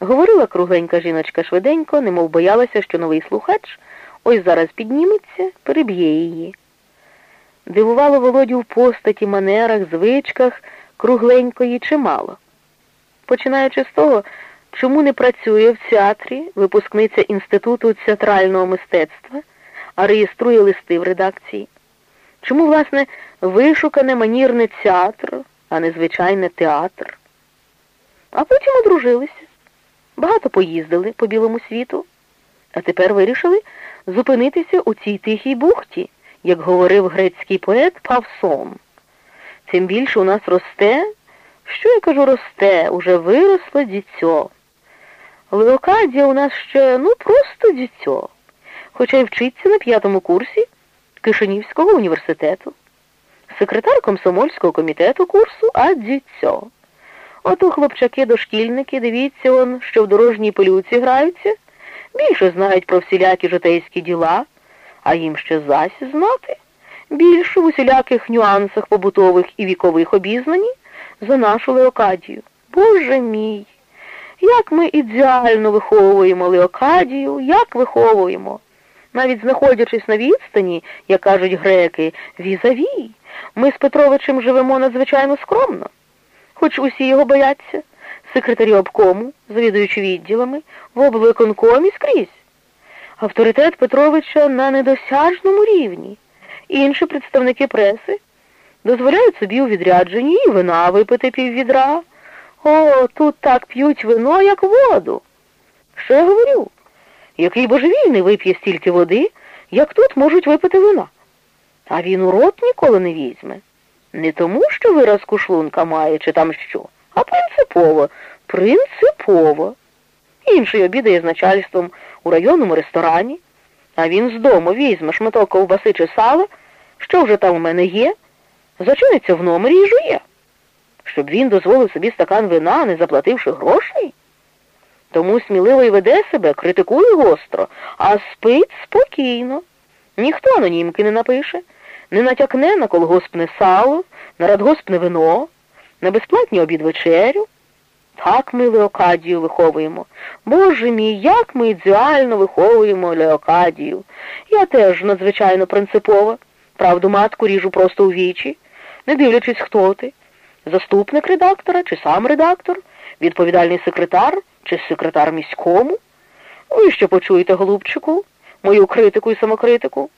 Говорила кругленька жіночка швиденько, немов боялася, що новий слухач ось зараз підніметься, переб'є її. Дивувало Володю в постаті, манерах, звичках кругленької чимало. Починаючи з того, чому не працює в театрі випускниця Інституту театрального мистецтва, а реєструє листи в редакції. Чому, власне, вишукане манірне театр, а не звичайне театр? А потім одружилися. Багато поїздили по білому світу, а тепер вирішили зупинитися у цій тихій бухті, як говорив грецький поет Павсон. Тим більше у нас росте, що я кажу, росте, уже виросло дітьо. Леокадія у нас ще, ну, просто дітьо, хоча й вчиться на п'ятому курсі Кишинівського університету, секретар комсомольського комітету курсу, а дітьо. Ото хлопчаки-дошкільники, дивіться он, що в дорожній полюці граються, більше знають про всілякі житейські діла, а їм ще зась знати, більше в усіляких нюансах побутових і вікових обізнані за нашу Леокадію. Боже мій! Як ми ідеально виховуємо Леокадію, як виховуємо. Навіть знаходячись на відстані, як кажуть греки, візаві, ми з Петровичем живемо надзвичайно скромно хоч усі його бояться, секретарі обкому, завідуючи відділами, в облвиконкомі скрізь. Авторитет Петровича на недосяжному рівні. Інші представники преси дозволяють собі у відрядженні і вина випити піввідра. О, тут так п'ють вино, як воду. Що я говорю? Який божевільний вип'є стільки води, як тут можуть випити вина. А він у рот ніколи не візьме. Не тому, що виразку шлунка має, чи там що, а принципово, принципово. Інший обідає з начальством у районному ресторані, а він з дому візьме шматок ковбаси чи сала, що вже там у мене є, зачиниться в номері і жує, щоб він дозволив собі стакан вина, не заплативши грошей. Тому сміливо й веде себе, критикує гостро, а спить спокійно. Ніхто анонімки не напише не натякне на колгоспне сало, на радгоспне вино, на безплатні обід вечерю. Так ми Леокадію виховуємо. Боже мій, як ми ідеально виховуємо Леокадію. Я теж надзвичайно принципова. Правду матку ріжу просто у вічі, не дивлячись, хто ти. Заступник редактора чи сам редактор, відповідальний секретар чи секретар міському. Ви ще почуєте, голубчику, мою критику і самокритику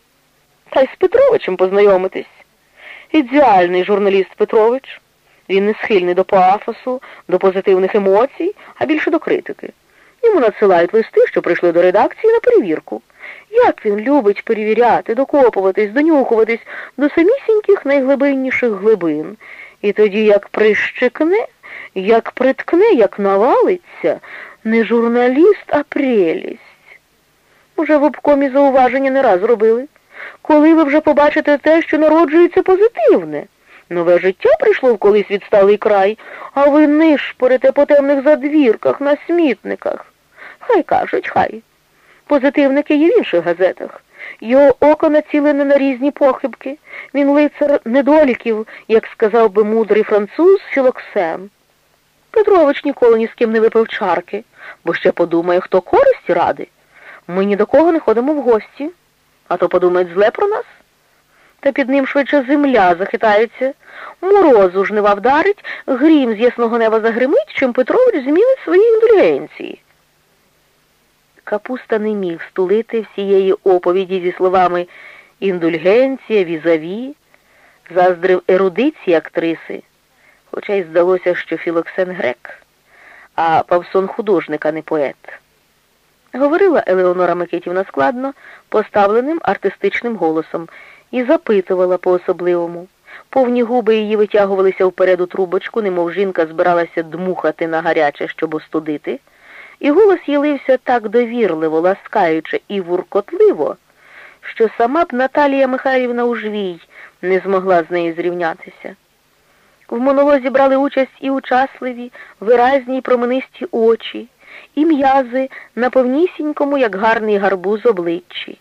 та й з Петровичем познайомитись. Ідеальний журналіст Петрович. Він не схильний до пафосу, до позитивних емоцій, а більше до критики. Йому надсилають листи, що прийшли до редакції на перевірку. Як він любить перевіряти, докопуватись, донюхуватись до самісіньких найглибинніших глибин. І тоді, як прищикне, як приткне, як навалиться, не журналіст, а прелість. Уже в обкомі зауваження не раз робили коли ви вже побачите те, що народжується позитивне. Нове життя прийшло в колись відсталий край, а ви нишпорите по темних задвірках, на смітниках. Хай кажуть, хай. Позитивники є в інших газетах. Його око націлене на різні похибки. Він лицар недоліків, як сказав би мудрий француз Філоксен. Петрович ніколи ні з ким не випив чарки, бо ще подумає, хто користі ради. Ми ні до кого не ходимо в гості. А то подумають зле про нас. Та під ним швидше земля захитається, морозу жнива вдарить, грім з ясного неба загримить, чим Петрович змінить свої індульгенції. Капуста не міг стулити всієї оповіді зі словами індульгенція, візаві, заздрив ерудиції актриси, хоча й здалося, що Філоксен грек, а Павсон художник, а не поет. Говорила Елеонора Микитівна складно, поставленим артистичним голосом, і запитувала по-особливому. Повні губи її витягувалися вперед у трубочку, немов жінка збиралася дмухати на гаряче, щоб остудити, і голос її лився так довірливо, ласкаюче і вуркотливо, що сама б Наталія Михайлівна Ужвій не змогла з нею зрівнятися. В монолозі брали участь і учасливі, виразні й променисті очі і м'язи на повнісінькому, як гарний гарбуз обличчі.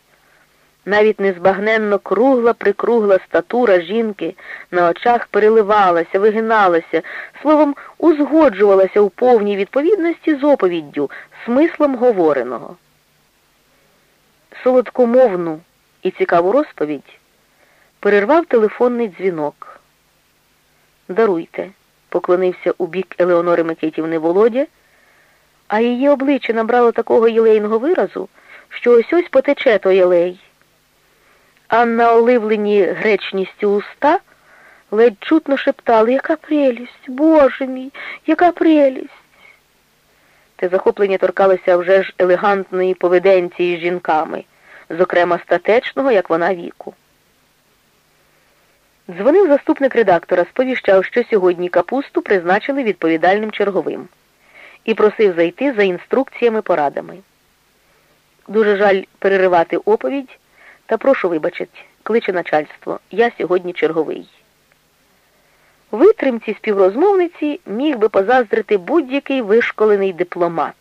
Навіть незбагненно кругла прикругла статура жінки на очах переливалася, вигиналася, словом, узгоджувалася у повній відповідності з оповіддю, смислом говореного. Солодкомовну і цікаву розповідь перервав телефонний дзвінок. Даруйте, поклонився у бік Елеонори Микитівни Володя, а її обличчя набрало такого єлейного виразу, що ось ось потече той єлей а на оливлені гречністю уста ледь чутно шептали, яка прелість, Боже мій, яка прелість. Те захоплення торкалося вже ж елегантної поведенції з жінками, зокрема статечного, як вона віку. Дзвонив заступник редактора, сповіщав, що сьогодні капусту призначили відповідальним черговим і просив зайти за інструкціями порадами. Дуже жаль переривати оповідь. Та прошу вибачить, кличе начальство, я сьогодні черговий. Витримці співрозмовниці міг би позаздрити будь-який вишколений дипломат.